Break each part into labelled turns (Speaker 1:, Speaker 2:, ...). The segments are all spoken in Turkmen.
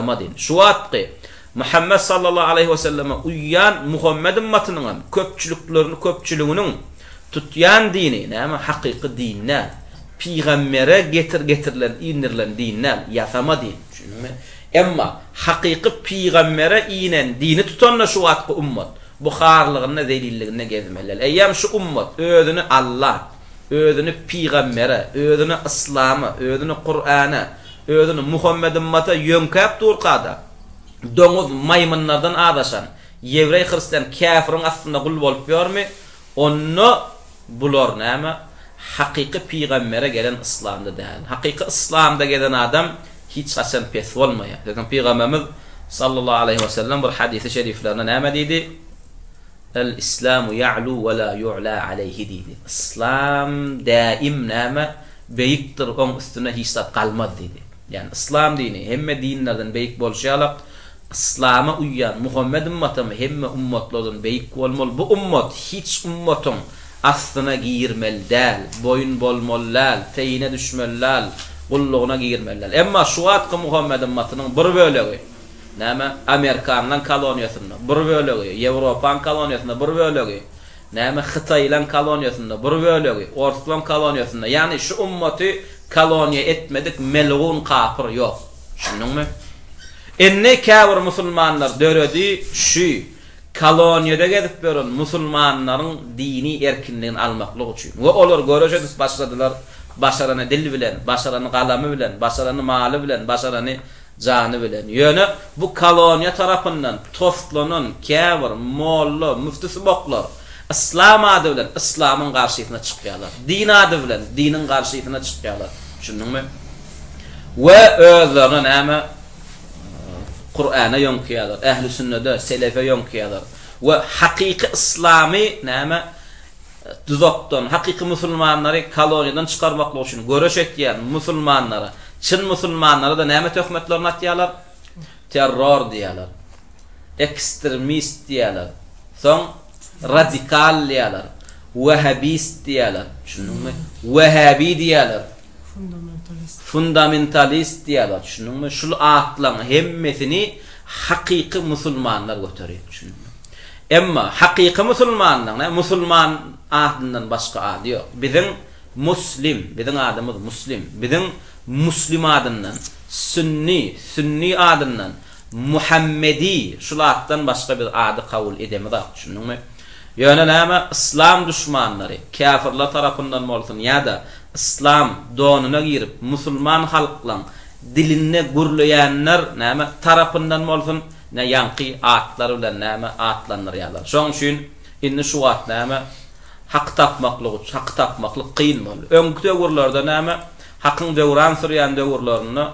Speaker 1: Madin. Şu wagtky Muhammet sallallahu aleýhi we selleme uýýan Muhammet ymmatynyňam köpçüliklerini, köpçüliginiň, tutýan dini, näme, hakyky din däl. Pygambere getir, getirilen, indirilen din däl, ýasama din. Düşündiňmi? Emma, hakyky pygambere inen dini tutanda şu wagtky ümmat, bu harlygynda, zelilliginde gezmeli. Eýýäm şu ümmat özüni Alla, özüni pygambere, özüni yslama, özüni Kurana, Özüni Muhammedymmaty ýöňkäp durka-da, doňuz, maýmynlardan azaşan, ýewreý-hristian käfiriň astynda gul bolup ýörmi? Onda bular näme? Hakyky pygambere gelen yslamda däl. Hakyky yslamda gezen adam hiç haçan pes bolmaýar. Höküm pygamberimiz, sallallahu aleýhi we sellem, bir hadisi şeriflerinde näme diýdi? El-islamu ýa'lu we la ýu'la aleýhi diýdi. Yslam däim näme? Beýikdir, oň üstüne hiç zat galmaz diýdi. Ýagny yslam dini hemme dinlerden beýik bolşy ýalak, yslama uýýan Muhammet ymmatam hemme ummatlardan beýik bolmaly, bu ummat hiç ummatyň astyna girmeli däl, boýun bolmaly däl, teýine düşmeli däl, gullugyna girmeli däl. Emma şu wagtky Muhammet ymmatynyň bir bölegi, näme, amerikanlaň koloniýasynda, bir bölegi, ýewropaň koloniýasynda bir bölegi, Näme Hytaýlaň koloniýasynda bir bölegi, orslaň koloniýasynda, ýagny şu ummaty koloniýa etmedik melgun kapyr ýok. Düşündiňmi? Indi käbir musulmanlar döredi şü koloniýada gezip ýören musulmanlaryň dini erkinligini almaklyk üçin we olar göreş edip başladylar, başarany dil bilen, başarany galamy bilen, başarany maly bilen, başarany Jany bilen. Ýöne bu koloniýa tarapyndan toslanan käbir molla, müfti subaklar yslam ady bilen yslamyň garşysyna çykýarlar. Din ady bilen diniň garşysyna çykýarlar. Düşündiňmi? We özlerine näme Kur'ana ýöňkeýärler, ähli sünnede, selefe ýöňkeýärler we hakyky yslamy näme duzakdan, hakyky musulmanlary koloniýadan çykarmaklyk üçin göreş etýän musulmanlara Çyn musulmanlara da näme töhmetlerini atýarlar? Terror diýýärler. Ekstremist diýýärler. Soň radikal diýýärler. Wähäbist diýýärler. Düşündiňmi? Wähäbi diýýärler.
Speaker 2: Fundamentalist.
Speaker 1: Fundamentalist diýýärler. Düşündiňmi? Şul atlaryň hemmesini hakyky musulmanlar göterýär. Düşündiňmi? Emma hakyky musulmanyň, musulman adyndan başga ady ýok. Biziň Muslim, biziň adymyz Muslim, biziň Muslim adyndan, Sünni, Sünni adyndan, Muhammedi, şul atdan başga biz ady kabul edemizok, düşündiňmi? Ýöne näme, yslam duşmanlary, käfirler tarapyndan bolsun ýa-da yslam donuna girip, musulman halklaň dilinde gürleýänler, näme, tarapyndan bolsun, ine, ýaňky atlar bilen, näme, atlandyrýarlar. Şoň üçin. Indi şu wagt näme? Haky tapmaklyk uç, haky tapmaklyk kyn boldy. Öňki döwürlerde näme? Hakyň döwran sürýän döwürlerinde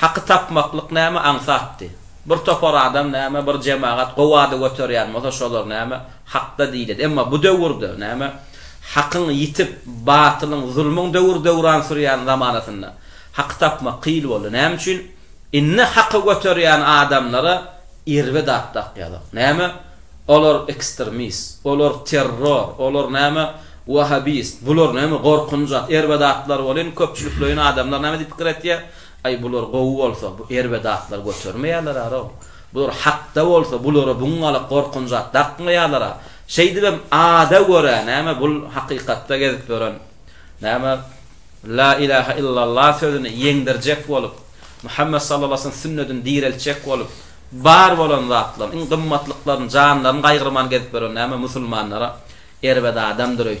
Speaker 1: haky tapmaklyk näme? Aňsatdy. Bir topar adam näme? Bir jemagat gowy ady göterýän bolsa, şolar näme? Hakda diýildi. Emma bu döwürde näme? Hakyň ýitip, batylyň, zulmuň döwür-döwran sürýän zamanasynda haky tapmak kyn boldy. Näme üçin? Indi haky göterýän adamlara Irbe dat dakýalar. Näme? Olar ekstremist, olar terror, olar näme, wahabist, bular näme gorkunç zat, irbe datlar bolyn, köpçülikleýin adamlar näme diýip pikir etýär, Aý, bular gowy bolsa, bu irbe datlary götermeýärler-ä-row. Bular hakda bolsa, bulara buňňalak gorkunç zat dakmaýarlar-a. Şeýdibem ada görä, näme, bul hakykatda gezip ýören, näme, La ilaha illallah sözüni ýeňdirjek bolup, Muhammet sallallasyn sünnedini direltjek bolup, bar bolan zatlaryny, iň gymmatlyklaryny, janlaryny gaýgyrman gezip ýören näme musulmanlara erbet adamdyr öýt.